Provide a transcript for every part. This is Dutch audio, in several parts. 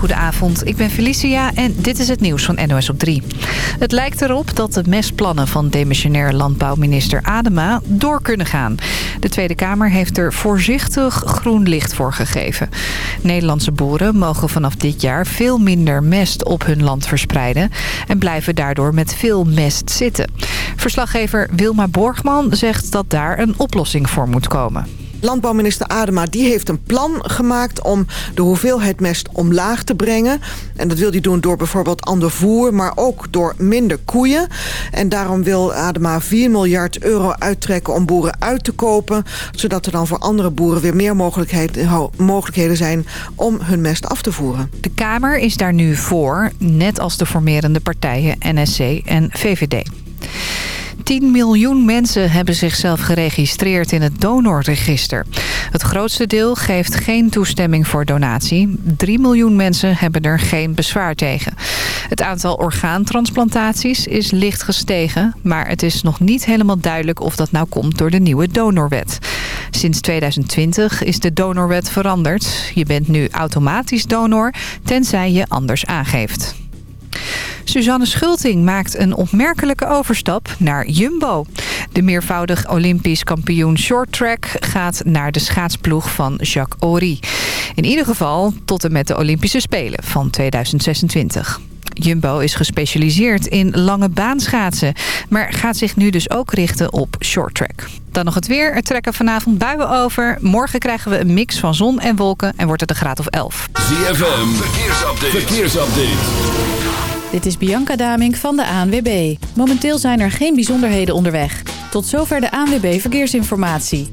goedenavond. Ik ben Felicia en dit is het nieuws van NOS op 3. Het lijkt erop dat de mestplannen van demissionair landbouwminister Adema door kunnen gaan. De Tweede Kamer heeft er voorzichtig groen licht voor gegeven. Nederlandse boeren mogen vanaf dit jaar veel minder mest op hun land verspreiden... en blijven daardoor met veel mest zitten. Verslaggever Wilma Borgman zegt dat daar een oplossing voor moet komen. Landbouwminister Adema die heeft een plan gemaakt om de hoeveelheid mest omlaag te brengen. En dat wil hij doen door bijvoorbeeld ander voer, maar ook door minder koeien. En daarom wil Adema 4 miljard euro uittrekken om boeren uit te kopen. Zodat er dan voor andere boeren weer meer mogelijkheden zijn om hun mest af te voeren. De Kamer is daar nu voor, net als de formerende partijen NSC en VVD. 10 miljoen mensen hebben zichzelf geregistreerd in het donorregister. Het grootste deel geeft geen toestemming voor donatie. 3 miljoen mensen hebben er geen bezwaar tegen. Het aantal orgaantransplantaties is licht gestegen... maar het is nog niet helemaal duidelijk of dat nou komt door de nieuwe donorwet. Sinds 2020 is de donorwet veranderd. Je bent nu automatisch donor, tenzij je anders aangeeft. Suzanne Schulting maakt een opmerkelijke overstap naar Jumbo. De meervoudig Olympisch kampioen shorttrack gaat naar de schaatsploeg van Jacques Ory. In ieder geval tot en met de Olympische Spelen van 2026. Jumbo is gespecialiseerd in lange baanschaatsen, maar gaat zich nu dus ook richten op shorttrack. Dan nog het weer. Er trekken vanavond buien over. Morgen krijgen we een mix van zon en wolken en wordt het een graad of 11. ZFM, verkeersupdate. verkeersupdate. Dit is Bianca Damink van de ANWB. Momenteel zijn er geen bijzonderheden onderweg. Tot zover de ANWB Verkeersinformatie.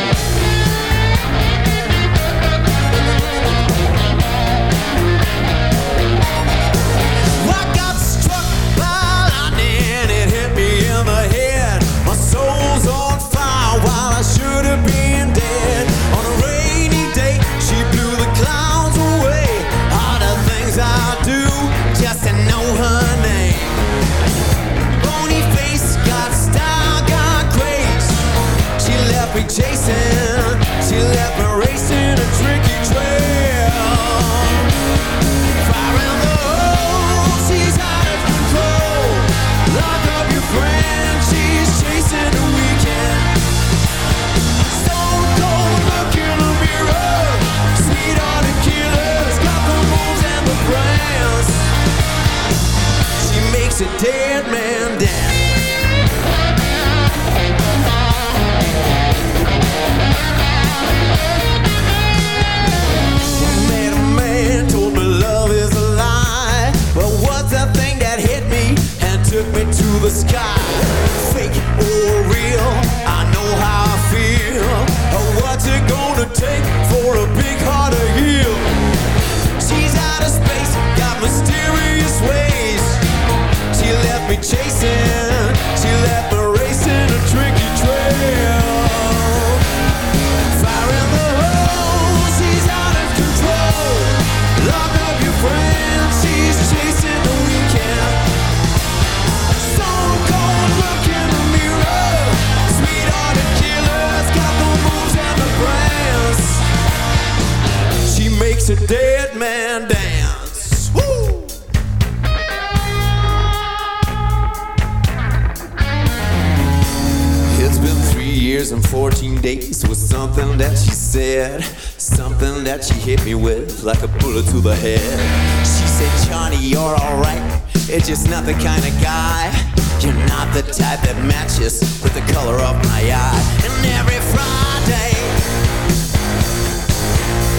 head. She said, Johnny, you're alright. It's just not the kind of guy. You're not the type that matches with the color of my eye. And every Friday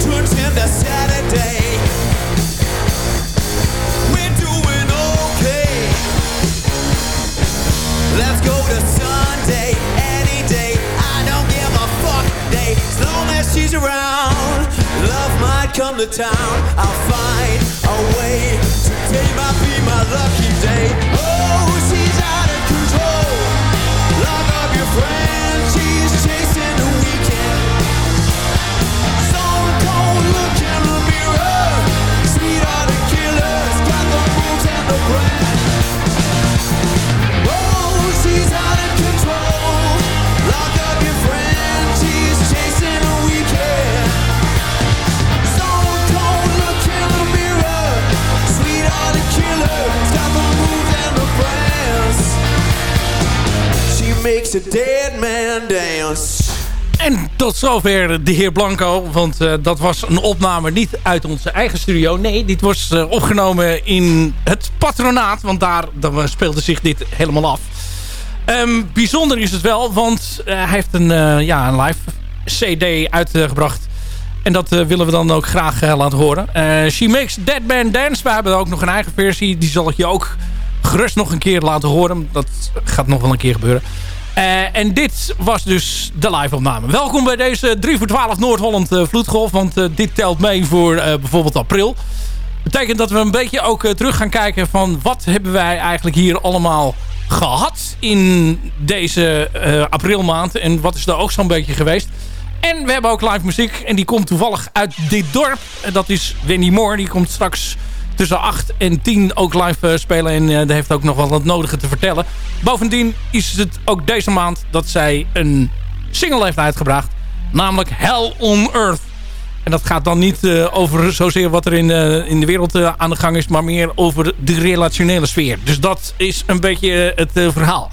turns into Saturday. We're doing okay. Let's go to Sunday, any day. I don't give a fuck day. As long as she's around, love might come to town. I'll A dead man dance. En tot zover de heer Blanco. Want eh, dat was een opname niet uit onze eigen studio. Nee, dit was eh, opgenomen in het patronaat. Want daar speelde zich dit helemaal af. Ehm, bijzonder is het wel, want eh, hij heeft een, ja, een live cd uitgebracht. En dat willen we dan ook graag laten horen. She Makes Dead Man Dance. We hebben ook nog een eigen versie. Die zal ik je ook gerust nog een keer laten horen. Dat gaat nog wel een keer gebeuren. Eh, en dit was dus de live opname. Welkom bij deze 3 voor 12 Noord-Holland eh, vloedgolf. Want eh, dit telt mee voor bijvoorbeeld april. Betekent dat we een beetje ook terug gaan kijken van wat hebben wij eigenlijk hier allemaal gehad in deze aprilmaand. En wat is er ook zo'n beetje geweest. En we hebben ook live muziek. En die komt toevallig uit dit dorp. Dat is Wendy Moore. Die komt straks tussen 8 en 10 ook live eh, spelen. En uh, die heeft ook nog wel het nodige te vertellen. Bovendien is het ook deze maand dat zij een single heeft uitgebracht. Namelijk Hell on Earth. En dat gaat dan niet uh, over zozeer wat er in, in de wereld aan de gang is... maar meer over de relationele sfeer. Dus dat is een beetje het verhaal.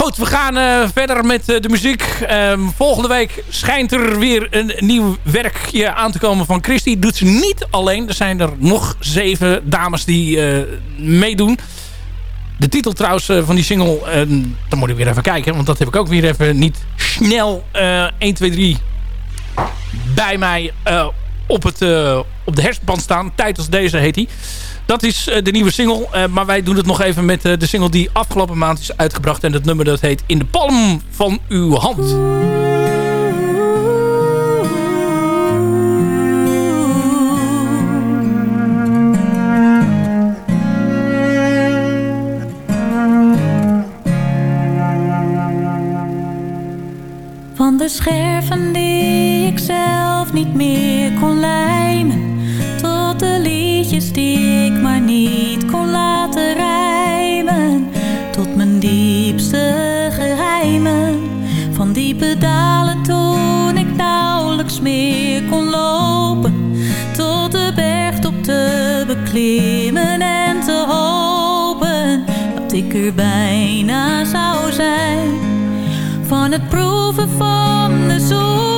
Goed, we gaan verder met de muziek. Um, volgende week schijnt er weer een nieuw werkje aan te komen van Christy. Doet ze niet alleen. Er zijn er nog zeven dames die meedoen. De titel trouwens van die single, dan moet ik weer even kijken... want dat heb ik ook weer even niet snel 1, 2, 3 bij mij op, het, op de hersenband staan. Tijd als deze heet hij. Dat is uh, de nieuwe single. maar wij doen het nog even met de single die afgelopen maand is uitgebracht. En dat nummer dat heet In de palm van uw hand. Te beklimmen en te hopen Dat ik er bijna zou zijn. Van het proeven van de zoete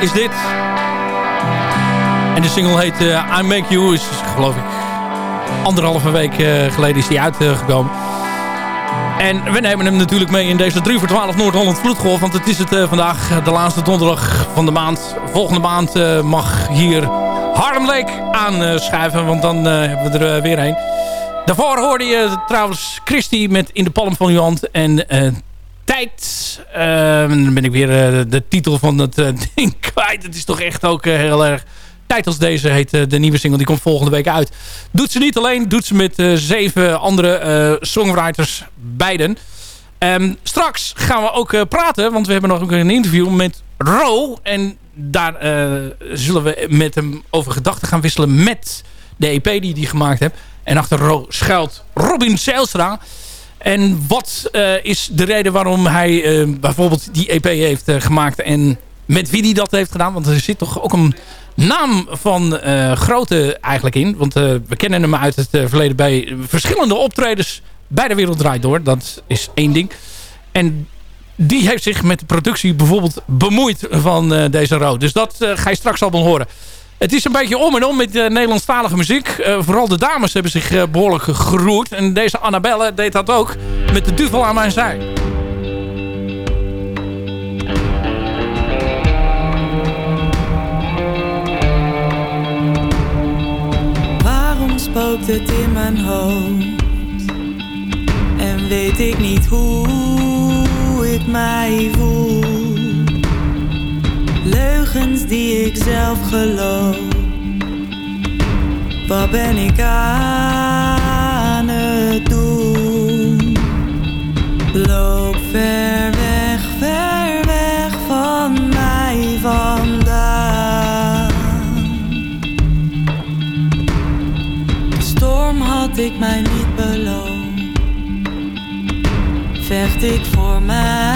is dit. En de single heet eh, I Make You. Is geloof ik anderhalve week eh, geleden is die uitgekomen. En we nemen hem natuurlijk mee in deze 3 voor 12 Noord-Holland Vloedgolf. Want het is het eh, vandaag, de laatste donderdag van de maand. Volgende maand mag hier Harlem Lake aanschuiven. Want dan hebben we er weer heen. Daarvoor hoorde je trouwens Christy met In de Palm van je Hand. En tijd. Ehm, dan ben ik weer eh, de titel van dat eh, ding kwijt. Het is toch echt ook eh, heel erg... Tijd als deze heet de nieuwe single. Die komt volgende week uit. Doet ze niet alleen. Doet ze met zeven andere songwriters. Beiden. Um, straks gaan we ook praten, want we hebben nog een interview met Ro. En daar zullen we met hem over gedachten gaan wisselen met de EP die hij gemaakt heeft. En achter Ro schuilt Robin Zijlstra. En wat eh, is de reden waarom hij eh, bijvoorbeeld die EP heeft eh, gemaakt en met wie hij dat heeft gedaan? Want er zit toch ook een naam van grote eigenlijk in. Want we kennen hem uit het verleden bij verschillende optredens bij de Wereld Draait Door. Dat is één ding. En die heeft zich met de productie bijvoorbeeld bemoeid van deze rood. Dus dat ga je straks allemaal horen. Het is een beetje om en om met uh, Nederlandstalige muziek. Eh, vooral de dames hebben zich eh, behoorlijk geroerd. En deze Annabelle deed dat ook met de duvel aan mijn zij. Waarom spookt het in mijn hoofd? En weet ik niet hoe ik mij voel. Leugens die ik zelf geloof. Wat ben ik aan het doen? Loop ver weg, ver weg van mij vandaan. Storm had ik mij niet beloofd. Vecht ik voor mijn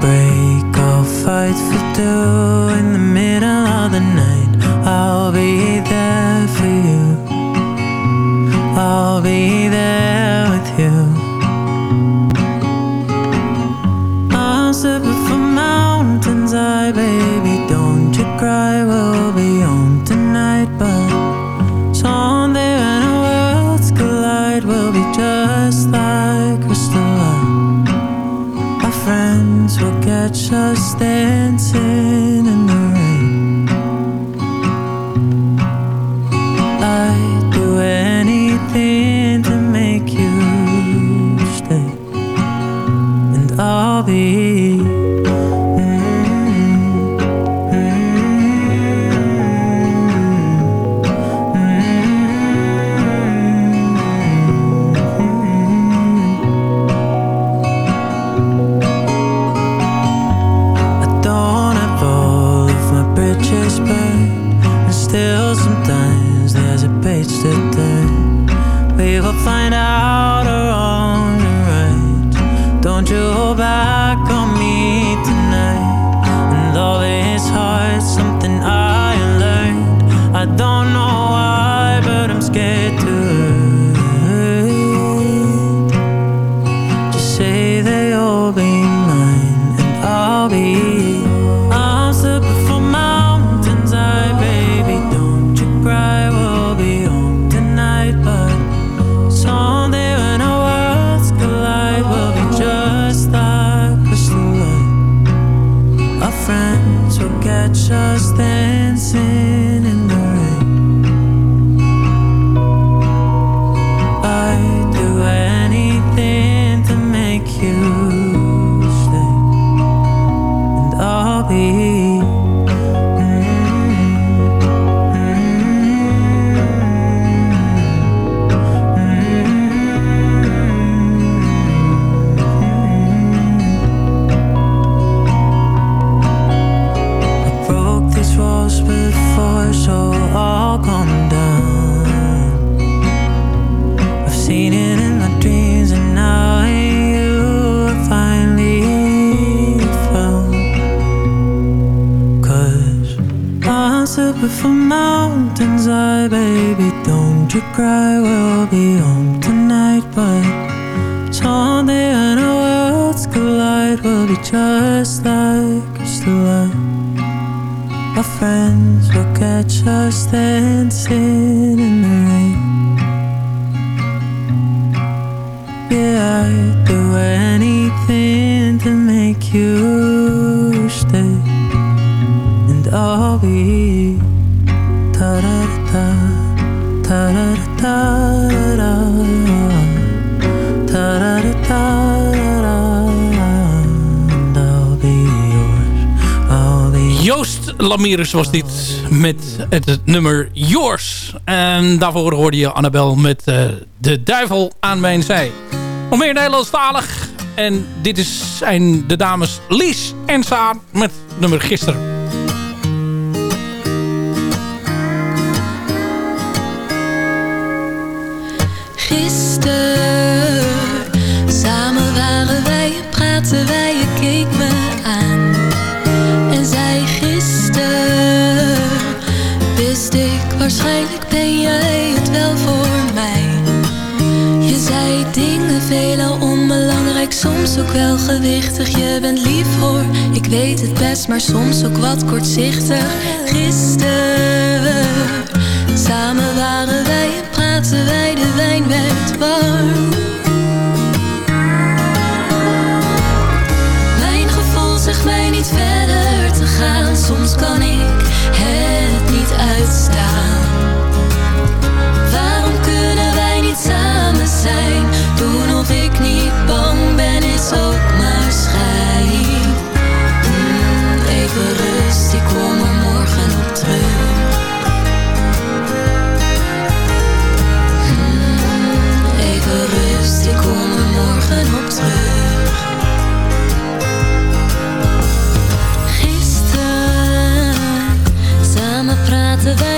break I'll fight for two in the middle of the night. I'll be there for you. I'll be there Lamirus was dit met het, nummer Yours. En daarvoor hoorde je Annabel met eh, De Duivel aan mijn zij. Nog meer Nederlandstalig. En dit is, zijn de dames Lies en Saan met nummer Gisteren. Gisteren, samen waren wij en praten wij, je keek me aan waarschijnlijk ben jij het wel voor mij. Je zei dingen veelal onbelangrijk, soms ook wel gewichtig. Je bent lief hoor, ik weet het best, maar soms ook wat kortzichtig. Gisteren, samen waren wij en praten wij, de wijn werd warm. Mijn gevoel zegt mij niet verder te gaan. Soms kan ik het niet uitstaan. Zijn? Doen of ik niet bang ben is ook maar schijn. Mm, even rust, ik kom morgen op terug. Mm, even rust, ik kom er morgen op terug. Gisteren, samen praten wij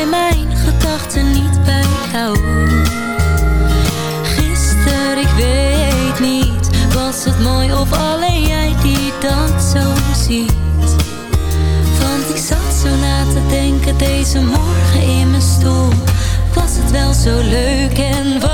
Want ik zat zo na te denken deze morgen in mijn stoel. Was het wel zo leuk en wat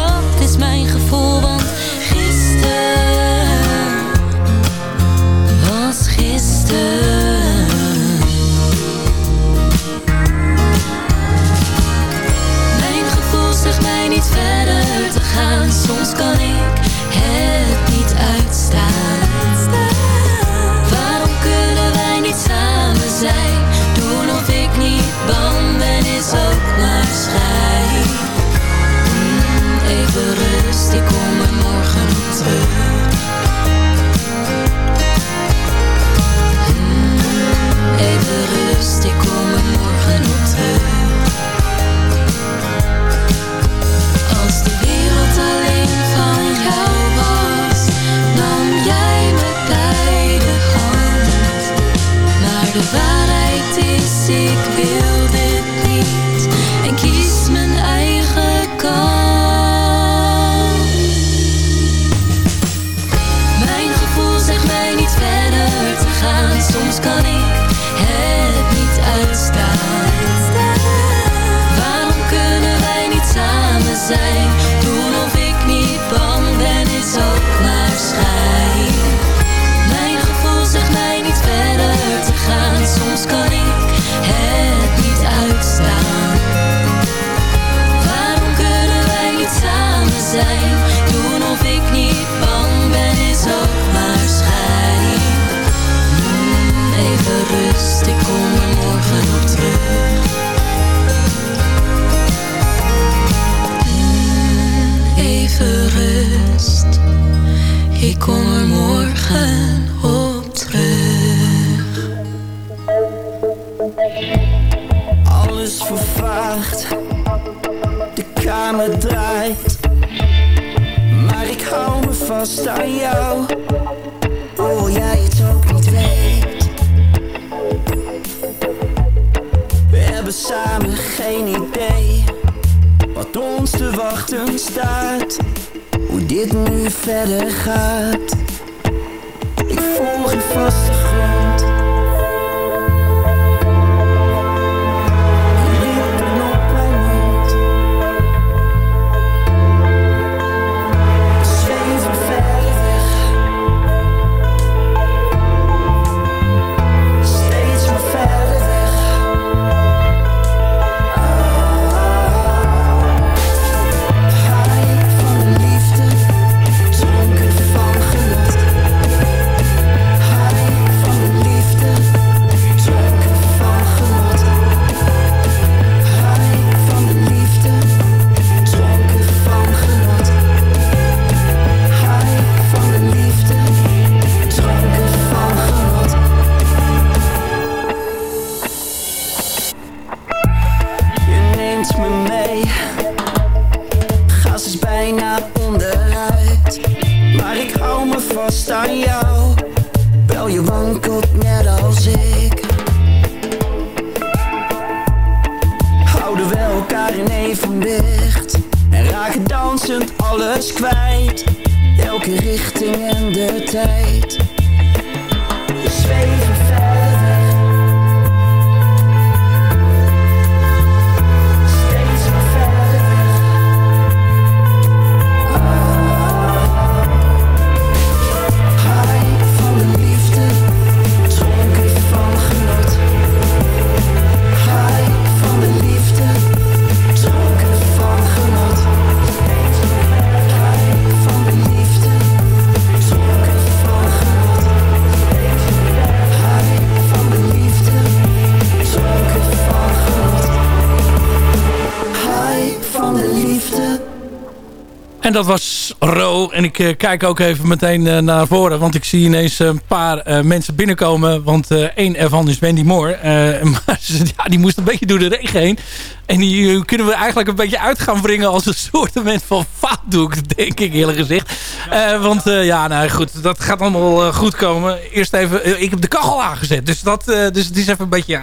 En dat was Ro. En ik eh, kijk ook even meteen eh, naar voren. Want ik zie ineens een paar eh, mensen binnenkomen. Want één ervan is Wendy Moore. Maar ja, die moest een beetje door de regen heen. En die kunnen we eigenlijk een beetje uit gaan brengen als een soort van foutdoek. Denk ik eerlijk gezegd. Eh, want ja, nou goed. Dat gaat allemaal goed komen. Eerst even. ik heb de kachel aangezet. Dus, dat, dus het is even een beetje.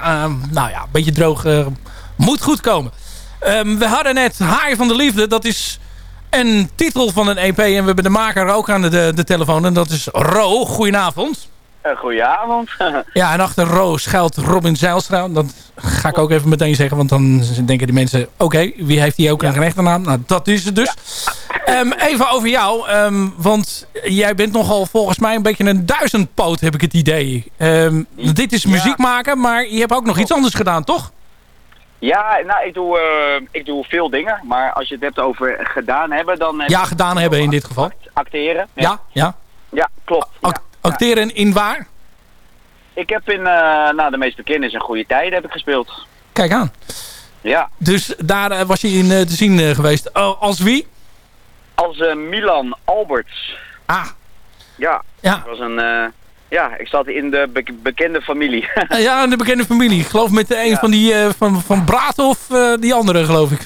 nou ja, een beetje droog. moet goed komen. Ehm, we hadden net Haai van de Liefde. Dat is een titel van een EP. En we hebben de maker ook aan de, de, telefoon. En dat is Ro. Goedenavond. Uh, goedenavond. Ja, en achter Ro schuilt Robin Zijlstra. Dat ga ik ook even meteen zeggen. Want dan denken die mensen... Oké, wie heeft die ook een rechternaam? Nou, dat is het dus. Ehm, even over jou. ehm, want jij bent nogal volgens mij een beetje een duizendpoot, heb ik het idee. Ehm, Dit is muziek maken, maar je hebt ook nog iets anders gedaan, toch? Ja, nou, ik doe, eh, ik doe veel dingen. Maar als je het hebt over gedaan hebben, dan... heb Ja, gedaan hebben in dit geval. Acteren. Ja, ja. Ja, klopt. Ja. Acteren in waar? Ik heb in, eh, nou, de meest bekende is een goede tijden heb ik gespeeld. Kijk aan. Ja, Dus daar eh, was je in te zien geweest. Oh, als wie? als Milan Alberts. Ah. Ja, Ja. dat was een... ja, ik zat in de be- bekende familie. Ja, de bekende familie. Ik geloof met een Ja. van die eh, van, van Braat of eh, die andere, geloof ik.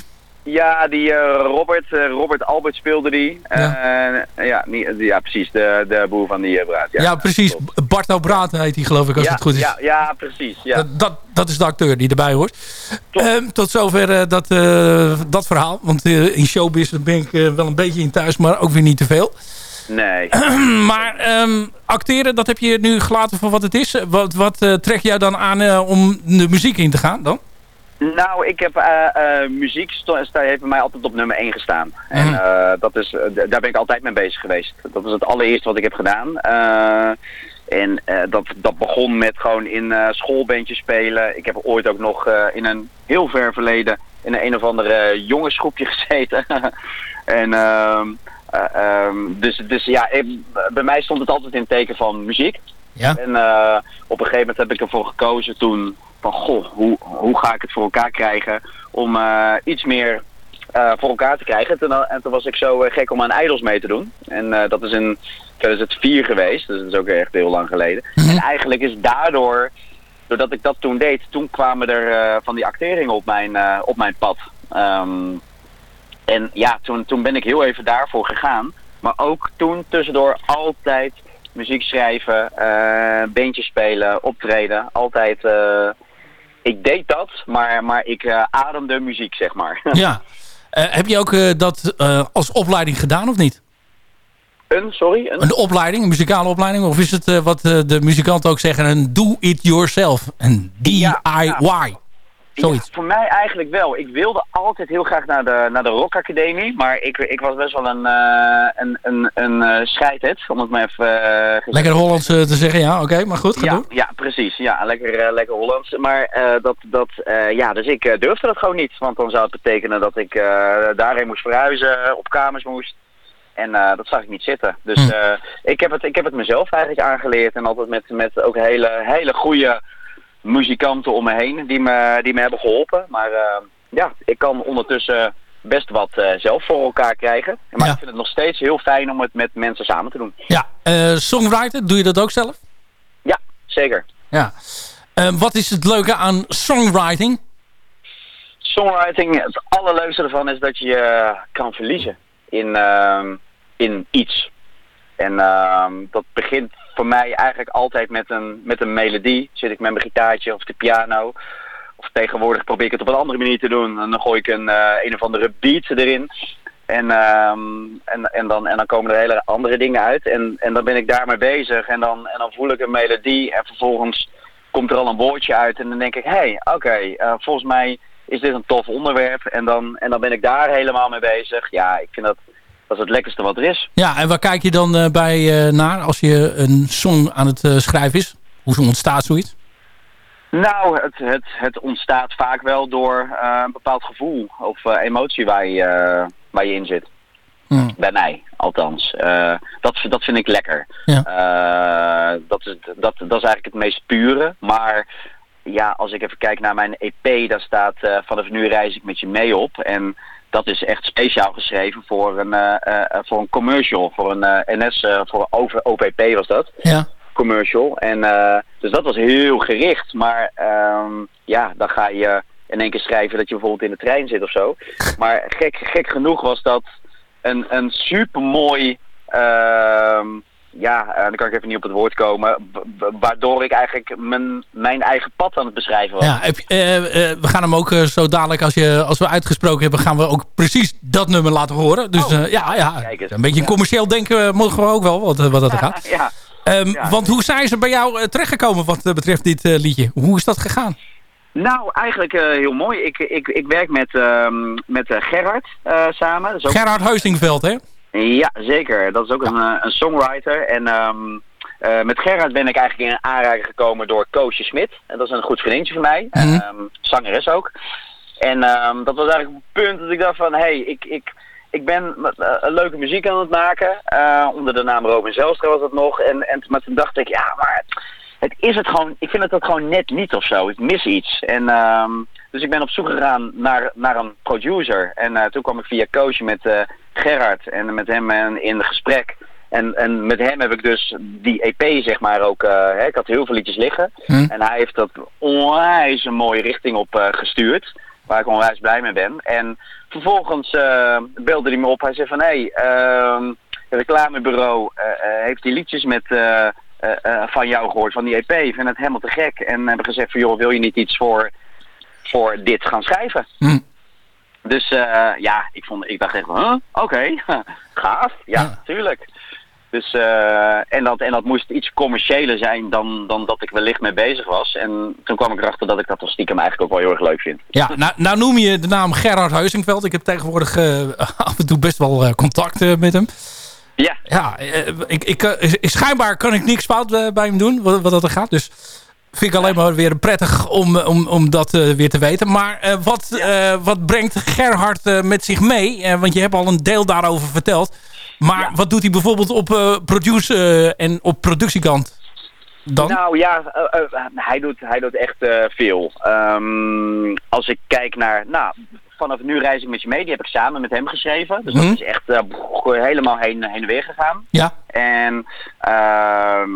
ja, die eh, Robert, Robert Albert speelde die. Ja. Ja, ja, niet, ja precies, de, de boer van die eh, braad. Ja, precies. Barto Braat heet hij, geloof ik, als ja, het goed is. Ja, ja, precies. Ja. Dat, dat, dat is de acteur die erbij hoort. Ehm, tot zover dat, dat verhaal. Want in showbiz ben ik wel een beetje in thuis, maar ook weer niet te veel. Nee. maar ehm, acteren, dat heb je nu gelaten voor wat het is. Wat, wat eh, trekt jou dan aan eh, om de muziek in te gaan dan? Nou, ik heb eh, muziek sta, heeft bij mij altijd op nummer 1 gestaan. En eh, dat is, daar ben ik altijd mee bezig geweest. Dat is het allereerste wat ik heb gedaan. En dat, dat begon met gewoon in schoolbandjes spelen. Ik heb ooit ook nog in een heel ver verleden in een, een of andere jongensgroepje gezeten. en eh, ehm, dus, dus ja, ik- bij mij stond het altijd in het teken van muziek. Ja. En eh, op een gegeven moment heb ik ervoor gekozen toen van goh, hoe, hoe ga ik het voor elkaar krijgen om eh, iets meer voor elkaar te krijgen. Toen, en toen was ik zo gek om aan Idols mee te doen. En dat is in 2004 geweest, dus dat is ook echt heel lang geleden. En eigenlijk is daardoor, doordat ik dat toen deed, toen kwamen er van die acteringen op mijn, op mijn pad. Ehm, en ja, toen, toen ben ik heel even daarvoor gegaan. Maar ook toen tussendoor altijd muziek schrijven, beentjes spelen, optreden. Altijd, eh, ik deed dat, maar, maar ik eh, ademde muziek, zeg maar. Ja. Heb je ook dat als opleiding gedaan of niet? Een, sorry? Een, Een opleiding, een muzikale opleiding? Of is het wat de muzikanten ook zeggen, een do-it-yourself? Een DIY? Zoiets. Ja, voor mij eigenlijk wel. Ik wilde altijd heel graag naar de, naar de Rock Academie, maar ik, ik was best wel een, eh een, een, een eh, scheidhet, om het maar even eh, Lekker Hollands te zeggen, ja, oké, maar goed, ga ja, doen. ja, precies. Ja, lekker, lekker Hollands. Maar dat, dat, ja, dus ik durfde dat gewoon niet. Want dan zou het betekenen dat ik daarheen moest verhuizen, op kamers moest. En dat zag ik niet zitten. Dus Hm. ik, heb het, ik heb het mezelf eigenlijk aangeleerd. En altijd met, met ook hele, hele goede muzikanten om me heen die me, die me hebben geholpen. Maar eh, ja, ik kan ondertussen best wat eh, zelf voor elkaar krijgen. Maar Ja. ik vind het nog steeds heel fijn om het met mensen samen te doen. Ja, eh, songwriter, doe je dat ook zelf? Ja, zeker. Ja. Wat is het leuke aan songwriting? Songwriting, het allerleukste ervan is dat je je kan verliezen in, in iets. En dat begint voor mij eigenlijk altijd met een, met een melodie. Zit ik met mijn gitaartje of de piano. Of tegenwoordig probeer ik het op een andere manier te doen. En dan gooi ik een, eh, een of andere beat erin. En, ehm, en, en, dan, en dan komen er hele andere dingen uit. En, en dan ben ik daarmee bezig. En dan, en dan voel ik een melodie. En vervolgens komt er al een woordje uit. En dan denk ik, hé, hey, oké, eh, volgens mij is dit een tof onderwerp. En dan, en dan ben ik daar helemaal mee bezig. Ja, ik vind dat, dat is het lekkerste wat er is. Ja, en waar kijk je dan eh, bij eh, naar als je een song aan het eh, schrijven is? Hoe ontstaat zoiets? Nou, het, het, het ontstaat vaak wel door een bepaald gevoel of emotie waar je, waar je in zit. Hm. Bij mij, althans. Dat, dat vind ik lekker. Ja. Dat, is, dat, dat is eigenlijk het meest pure. Maar ja, als ik even kijk naar mijn EP, daar staat vanaf nu reis ik met je mee op. En dat is echt speciaal geschreven voor een, eh, eh, voor een commercial, voor een eh, NS, eh, voor over OPP was dat Ja. commercial. En eh, dus dat was heel gericht. Maar ehm, ja, dan ga je in één keer schrijven dat je bijvoorbeeld in de trein zit of zo. Maar gek, gek genoeg was dat een, een supermooi... ehm ja, eh, dan kan ik even niet op het woord komen. wa- wa- Waardoor ik eigenlijk mijn, mijn eigen pad aan het beschrijven was. Ja, heb eh, eh, we gaan hem ook zo dadelijk, als, je, als we uitgesproken hebben, gaan we ook precies dat nummer laten horen. Dus eh, ja, ja Oh, een beetje commercieel denken mogen we ook wel, wat, wat dat gaat. Ja. Ehm, Ja. Want hoe zijn ze bij jou terechtgekomen wat betreft dit liedje? Hoe is dat gegaan? Nou, eigenlijk heel mooi. Ik, ik, ik werk met, ehm, met Gerard samen. Ook Gerard Heusingveld, hè? Ja, zeker. Dat is ook een, eh, een songwriter. En ehm, eh, met Gerard ben ik eigenlijk in aanraking gekomen door Koosje Smit. En dat is een goed vriendje van mij. Mhm. Ehm, zangeres ook. En ehm, dat was eigenlijk het punt dat ik dacht van... Hé, hey, ik, ik, ik ben eh, leuke muziek aan het maken. Onder de naam Robin Zelstra was dat nog. En, en maar toen dacht ik, ja, maar het is het gewoon... Ik vind het dat gewoon net niet of zo. Ik mis iets. En... dus ik ben op zoek gegaan naar, naar een producer. En eh, toen kwam ik via Koosje met eh, Gerard en met hem eh, in gesprek. En, en met hem heb ik dus die EP zeg maar ook... hè, ik had heel veel liedjes liggen. Hm. En hij heeft dat onwijs een mooie richting op gestuurd. Waar ik onwijs blij mee ben. En vervolgens belde hij me op. Hij zei van... Hé, hey, ehm, het reclamebureau heeft die liedjes met... van jou gehoord, van die EP. Ik vind het helemaal te gek. En hebben gezegd van, joh, wil je niet iets voor, voor dit gaan schrijven? Hm. Dus eh, ja, ik, vond, ik dacht echt van, huh? oké, gaaf. Ja, Ja. tuurlijk. Dus, eh, en, dat, en dat moest iets commerciëler zijn dan, dan dat ik wellicht mee bezig was. En toen kwam ik erachter dat ik dat toch stiekem eigenlijk ook wel heel erg leuk vind. Ja, nou, nou noem je de naam Gerhard Heusingveld. Ik heb tegenwoordig eh, af en toe best wel contact met hem. Ja. Ja, ik, ik, schijnbaar kan ik niks fout bij hem doen, wat, wat dat er gaat. Dus vind ik alleen maar weer prettig om, om, om dat eh, weer te weten. Maar eh, wat, eh, wat brengt Gerhard met zich mee? Want je hebt al een deel daarover verteld. Maar wat doet hij bijvoorbeeld op produce en op productiekant dan? Nou ja, hij, doet, hij doet echt veel. Ehm, als ik kijk naar, nou, vanaf nu reis ik met je mee, die heb ik samen met hem geschreven. Dus Mhm. dat is echt helemaal heen, heen en weer gegaan. Ja. En, ehm,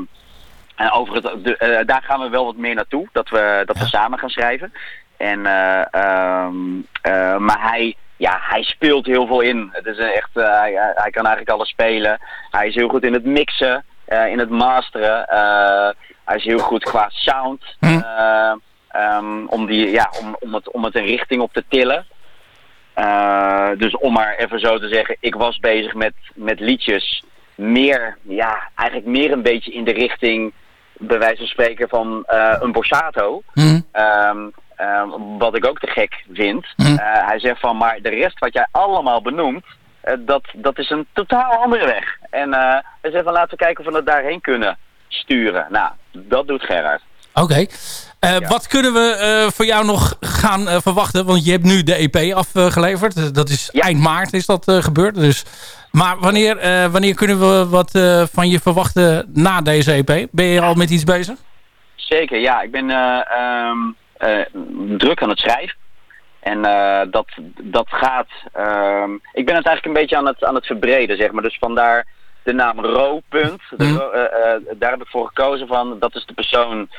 en over het, de, eh, daar gaan we wel wat meer naartoe, dat we, dat we samen gaan schrijven. En, eh, ehm, eh, maar hij, ja, hij speelt heel veel in. Het is echt, hij, hij- kan eigenlijk alles spelen. Hij is heel goed in het mixen, in het masteren. Hij is heel goed qua sound. eh, ehm, om, die, ja, om, om, het, om het een richting op te tillen. Dus om maar even zo te zeggen, ik was bezig met, met liedjes meer, ja, eigenlijk meer een beetje in de richting, bij wijze van spreken, van eh, een borsato. Ehm, ehm, wat ik ook te gek vind. Eh, hij zegt van, maar de rest wat jij allemaal benoemt, eh, dat, dat is een totaal andere weg. En hij zegt van, laten we kijken of we dat daarheen kunnen sturen. Nou, dat doet Gerard. Oké. Eh, Wat kunnen we eh, voor jou nog gaan eh, verwachten? Want je hebt nu de EP afgeleverd. Dat is eind maart is dat gebeurd. Dus. Maar wanneer, wanneer kunnen we wat van je verwachten na deze EP? Ben je al met iets bezig? Zeker, ja. Ik ben eh, ehm, eh, druk aan het schrijven. En dat, dat gaat... ehm, ik ben het eigenlijk een beetje aan het, aan het verbreden, zeg maar. Dus vandaar de naam Ro, punt. De Ro- eh, eh, daar heb ik voor gekozen van... Dat is de persoon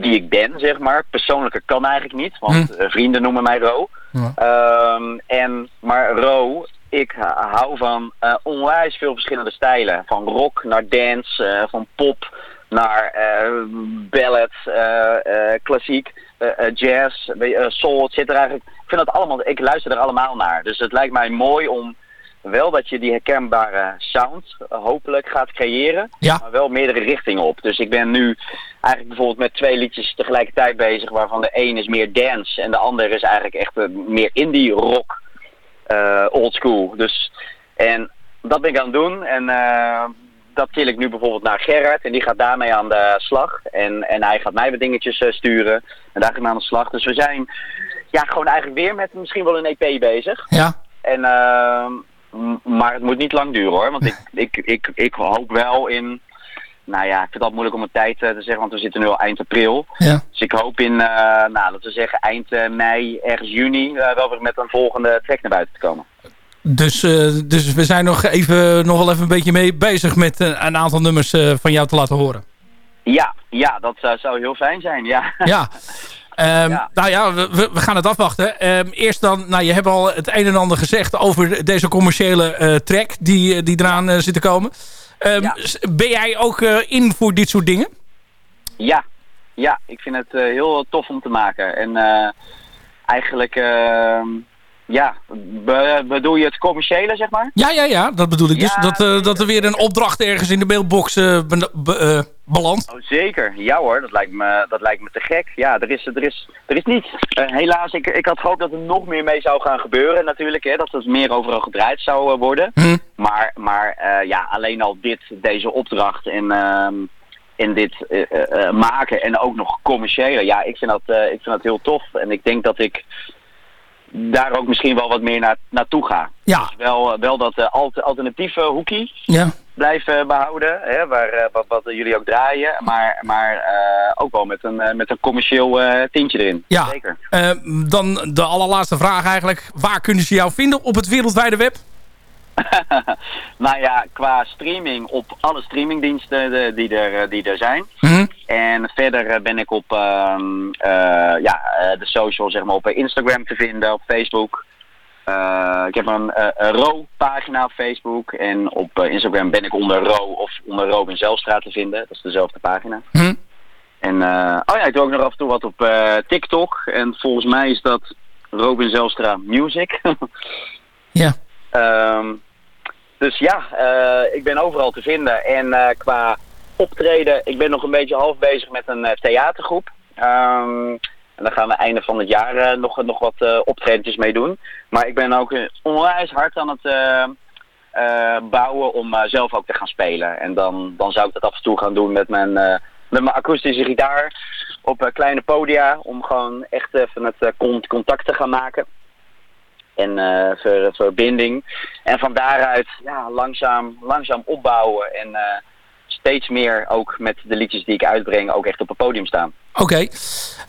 die ik ben, zeg maar. Persoonlijke kan eigenlijk niet, want eh, vrienden noemen mij Ro. Ehm, en, maar Ro, ik hou van eh, onwijs veel verschillende stijlen. Van rock naar dance, eh, van pop naar ballad, eh, klassiek, jazz, soul. Eigenlijk. Ik vind dat allemaal. Ik luister er allemaal naar. Dus het lijkt mij mooi om wel dat je die herkenbare sound hopelijk gaat creëren, Ja. maar wel meerdere richtingen op. Dus ik ben nu eigenlijk bijvoorbeeld met twee liedjes tegelijkertijd bezig, waarvan de een is meer dance en de ander is eigenlijk echt eh, meer indie rock, eh old school. Dus en dat ben ik aan het doen en eh, dat til ik nu bijvoorbeeld naar Gerard en die gaat daarmee aan de slag en, en hij gaat mij wat dingetjes sturen en daar gaan we aan de slag. Dus we zijn ja gewoon eigenlijk weer met misschien wel een EP bezig. Ja. En, maar het moet niet lang duren hoor. Want ik, ik, ik, ik hoop wel in. Nou ja, ik vind dat moeilijk om een tijd eh, te zeggen, want we zitten nu al eind april. Ja. Dus ik hoop in, eh, nou laten we zeggen, eind eh, mei, ergens juni, wel weer met een volgende track naar buiten te komen. Dus, dus we zijn nog, even, nog wel even een beetje mee bezig met een aantal nummers van jou te laten horen. Ja, ja, dat zou, zou heel fijn zijn, ja. Ja. Ehm, Nou ja, we, we- gaan het afwachten. Ehm, eerst dan, nou je hebt al het een en ander gezegd over deze commerciële eh, track die, die eraan eh, zit te komen. Ehm, Ben jij ook eh, in voor dit soort dingen? Ja, ja, ik vind het eh, heel tof om te maken. En eh, eigenlijk, ehm, ja, be- bedoel je het commerciële, zeg maar? Ja, ja, ja, dat bedoel ik. Dus dat, eh, dat er weer een opdracht ergens in de mailbox eh, be- eh, belandt. Oh, zeker. Ja hoor, dat lijkt me, dat lijkt me te gek. Ja, er is, er is, er is niet. Eh, helaas, ik, ik had gehoopt dat er nog meer mee zou gaan gebeuren natuurlijk. Hè, dat het meer overal gedraaid zou eh, worden. Maar, maar eh, ja, alleen al dit, deze opdracht en, ehm, en dit eh, eh, eh, maken en ook nog commerciële. Ja, ik vind, dat, eh, ik vind dat heel tof. En ik denk dat ik daar ook misschien wel wat meer naar, naartoe ga. Ja. Dus wel, wel dat eh, alt- alternatieve hoekie Ja. blijven behouden, hè, waar, eh, wat, wat jullie ook draaien, maar, maar eh, ook wel met een, eh, met een commercieel eh, tintje erin. Ja. Zeker. Eh, dan de allerlaatste vraag eigenlijk. Waar kunnen ze jou vinden op het wereldwijde web? nou ja, qua streaming op alle streamingdiensten eh, die, er, eh, die er zijn. Mhm. En verder eh, ben ik op ehm, eh, ja, eh, de social, zeg maar, op Instagram te vinden, op Facebook. Ik heb een, Ro-pagina op Facebook. En op Instagram ben ik onder Ro of onder Robin Zelstra te vinden. Dat is dezelfde pagina. Hm. En oh ja, ik doe ook nog af en toe wat op TikTok. En volgens mij is dat Robin Zelstra Music. ja. Ehm, dus ja, ik ben overal te vinden. En qua optreden. Ik ben nog een beetje half bezig met een eh, theatergroep. Ehm, en daar gaan we einde van het jaar eh, nog, nog wat eh, optredentjes mee doen. Maar ik ben ook onwijs hard aan het... Bouwen om zelf ook te gaan spelen. En dan, dan zou ik dat af en toe gaan doen met mijn, met mijn akoestische gitaar op kleine podia. Om gewoon echt even het contact te gaan maken. En verbinding. En van daaruit ja, langzaam, langzaam opbouwen. En steeds meer ook met de liedjes die ik uitbreng ook echt op het podium staan. Oké,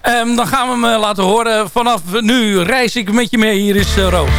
ehm, dan gaan we hem eh, laten horen. Vanaf nu reis ik met je mee. Hier is eh, Roos.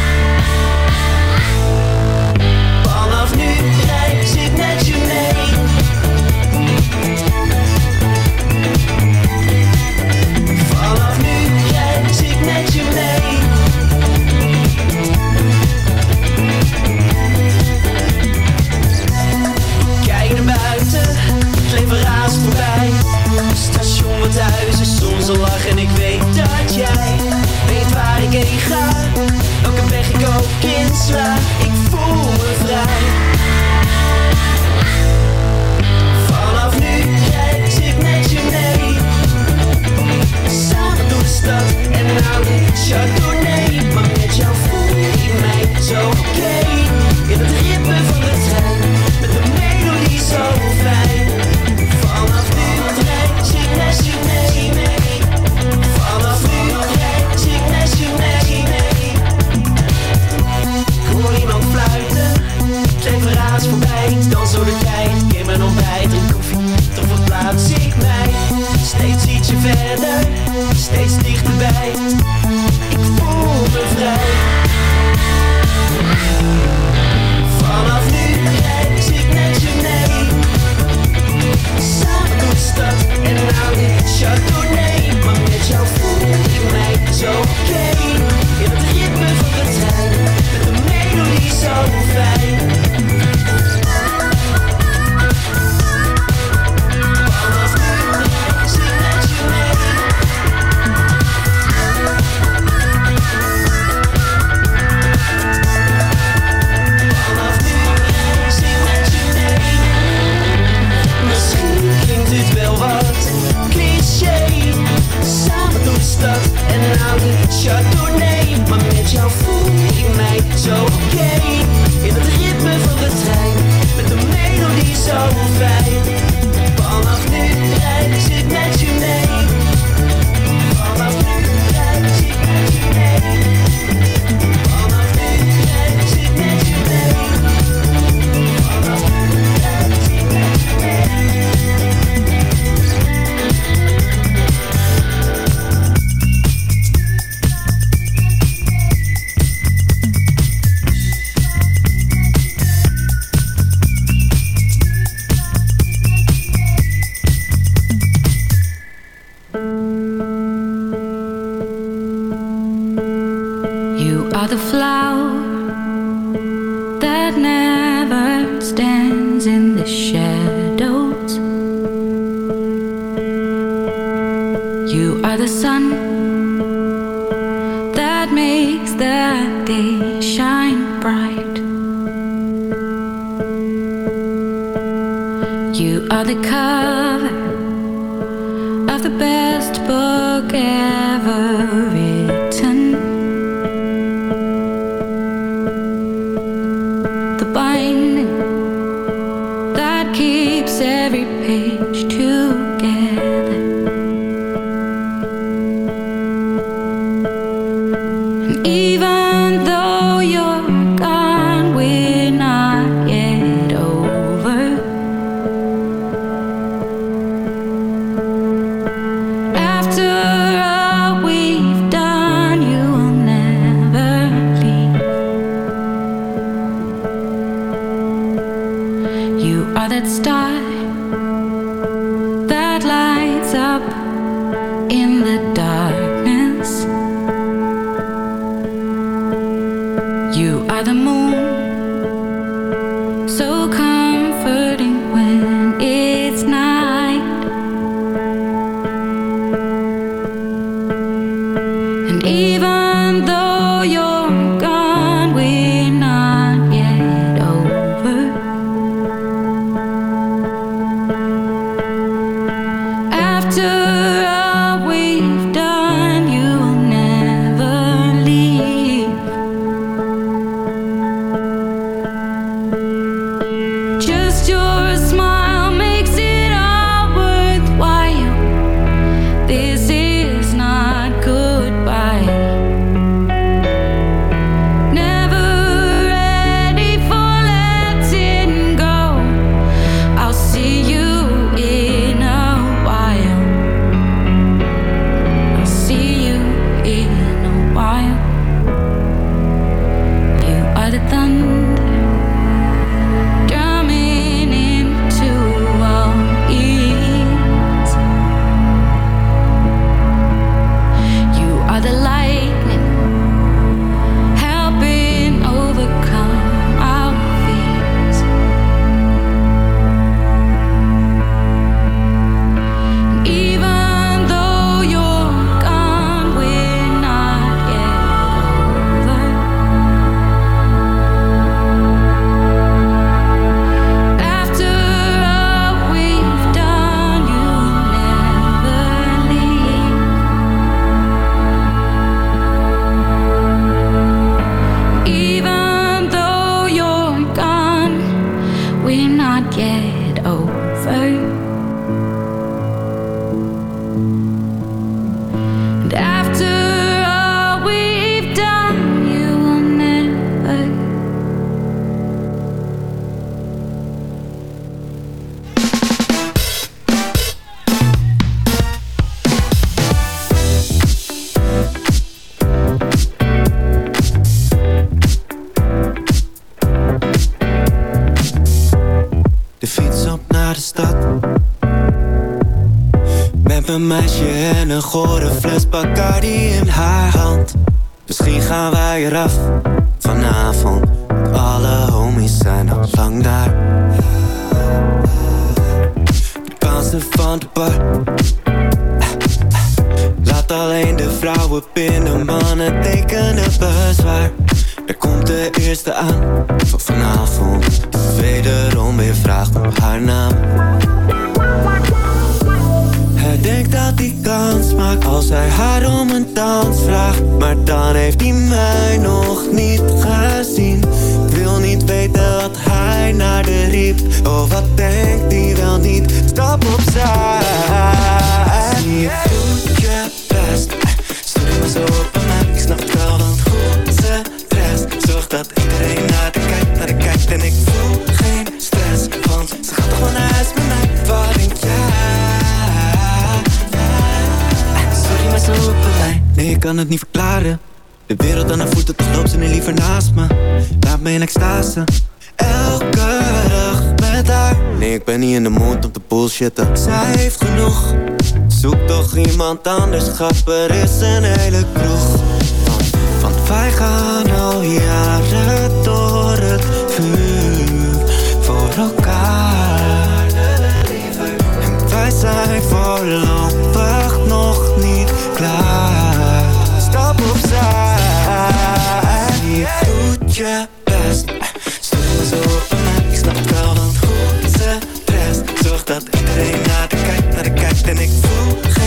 De stad. Met mijn meisje en een gore fles Bacardi in haar hand. Misschien gaan wij eraf. Vanavond Alle homies zijn al lang daar. De bouncer van de bar. Laat alleen de vrouwen binnen, mannen tekenen bezwaar. Er komt de eerste aan van vanavond Wederom weer vraagt om haar naam. Hij denkt dat hij kans maakt als hij haar om een dans vraagt. Maar dan heeft hij mij nog niet gezien. Ik wil niet weten wat hij naar de riep. Oh wat denkt hij wel niet, stap opzij. Zie je best. Stuur me zo op aan mij, ik snap wel want goed ze Zorg dat iedereen naar de kijkt, naar de kijkt En ik Nee ik kan het niet verklaren. De wereld aan haar voeten, toch loopt ze liever naast me. Laat me in extase. Elke dag met haar. Nee ik ben niet in de mood om te bullshitten. Zij heeft genoeg. Zoek toch iemand anders, grap, er is een hele kroeg. Want, wij gaan al jaren door het vuur Voor elkaar. En wij zijn voorlopig je best. Zo op mij, ik snap het wel, want goed ze stress Zorg dat iedereen naar de kijkt, naar de kijkt En ik voel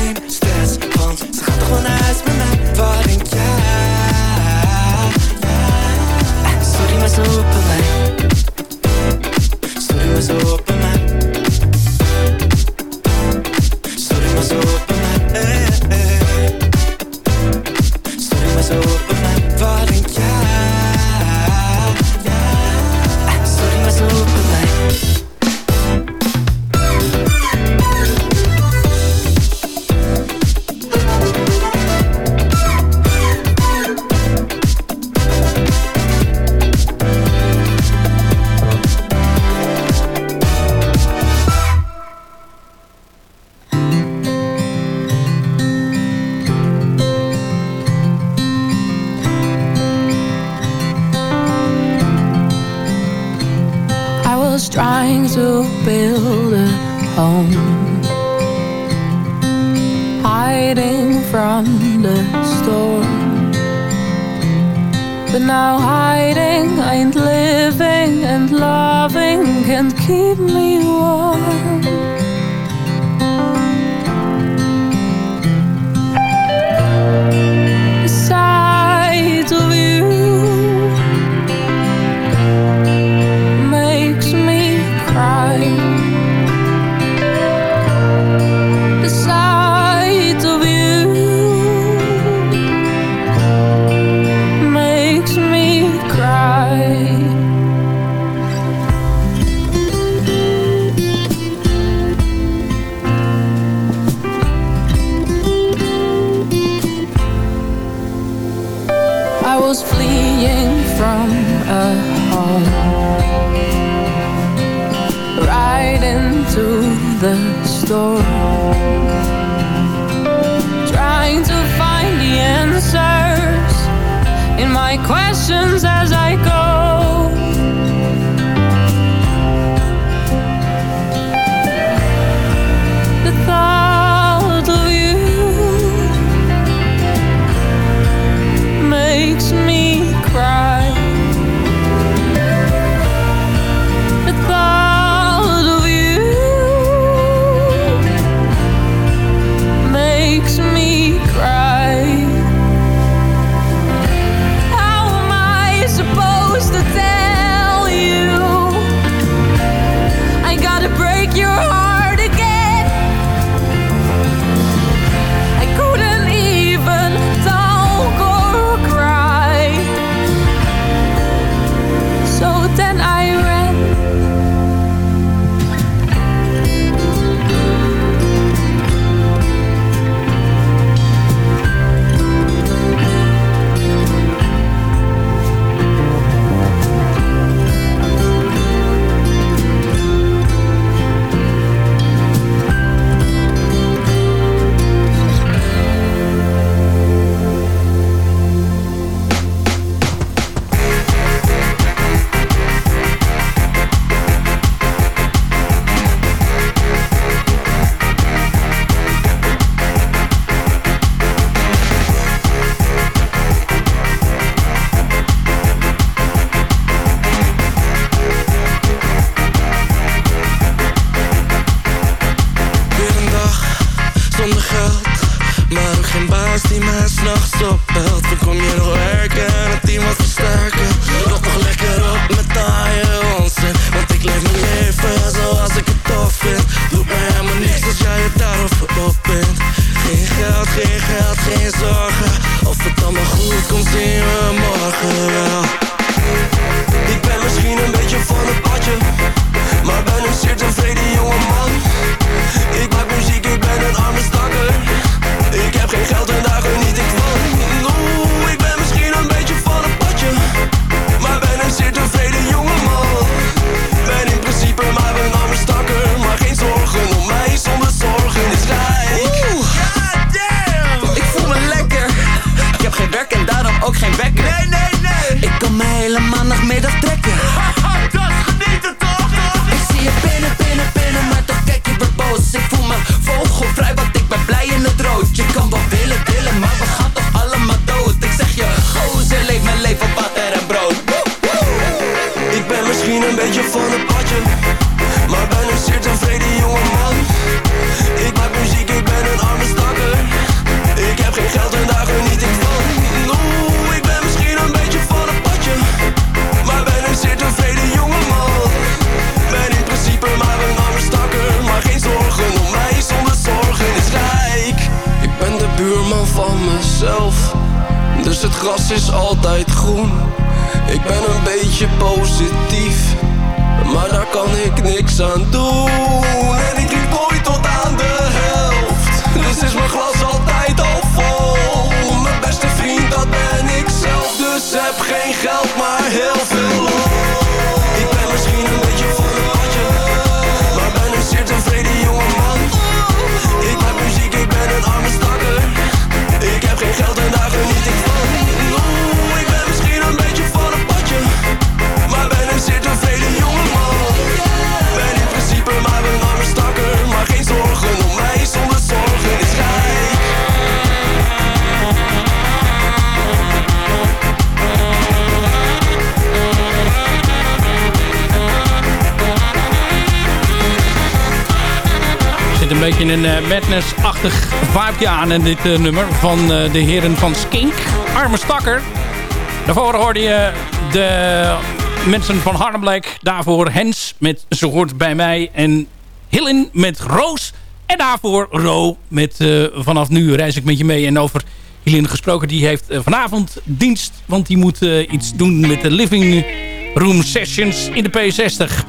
into the storm. Baas die mij s'nachts opbelt Dan kom je nog werken en het team wat versterken. Rot nog lekker op met taaie onzin Want ik leef mijn leven zoals ik het tof vind. Doet mij helemaal niks als jij het daarover op bent. Geen geld, geen geld, geen zorgen Of het allemaal goed komt zien we morgen wel. Ik ben misschien een beetje van het padje Maar ben een zeer tevreden jongeman. Ik maak muziek, ik ben een arme stakker Ik heb geen geld en daar geniet ik van Oeh, ik ben misschien een beetje van het padje Maar ben een zeer tevreden jongeman Ben in principe maar een arme stakker Maar geen zorgen om mij, zonder zorgen is rijk. Ik voel me lekker. Ik heb geen werk en daarom ook geen wekker. Een beetje van het padje Maar ben een zeer tevreden jongeman. Ik maak muziek, ik ben een arme stakker. Ik heb geen geld en daar geniet ik van. Oeh, ik ben misschien een beetje van het padje Maar ben een zeer tevreden jongeman. Ben in principe maar een arme stakker. Maar geen zorgen om mij, zonder zorgen is rijk. Ik ben de buurman van mezelf. Dus het gras is altijd groen. Ik ben een beetje positief, maar daar kan ik niks aan doen. En ik liep nooit tot aan de helft, dus is mijn glas altijd al vol. Mijn beste vriend, dat ben ik zelf, dus heb geen geld, maar heel veel madness-achtig vibeje aan in dit eh, nummer van eh, de heren van Skink. Arme stakker. Daarvoor hoorde je de mensen van Harlem Black. Daarvoor Hens met Ze hoort bij mij. En Hillin met Roos. En daarvoor Ro met eh, Vanaf nu reis ik met je mee. En over Hillin gesproken, die heeft eh, vanavond dienst. Want die moet eh, iets doen met de living room sessions in de P60.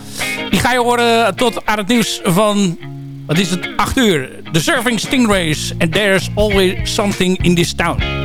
Die ga je horen tot aan het nieuws van wat is het? 8 uur. The Surfing Stingrays. And there's always something in this town.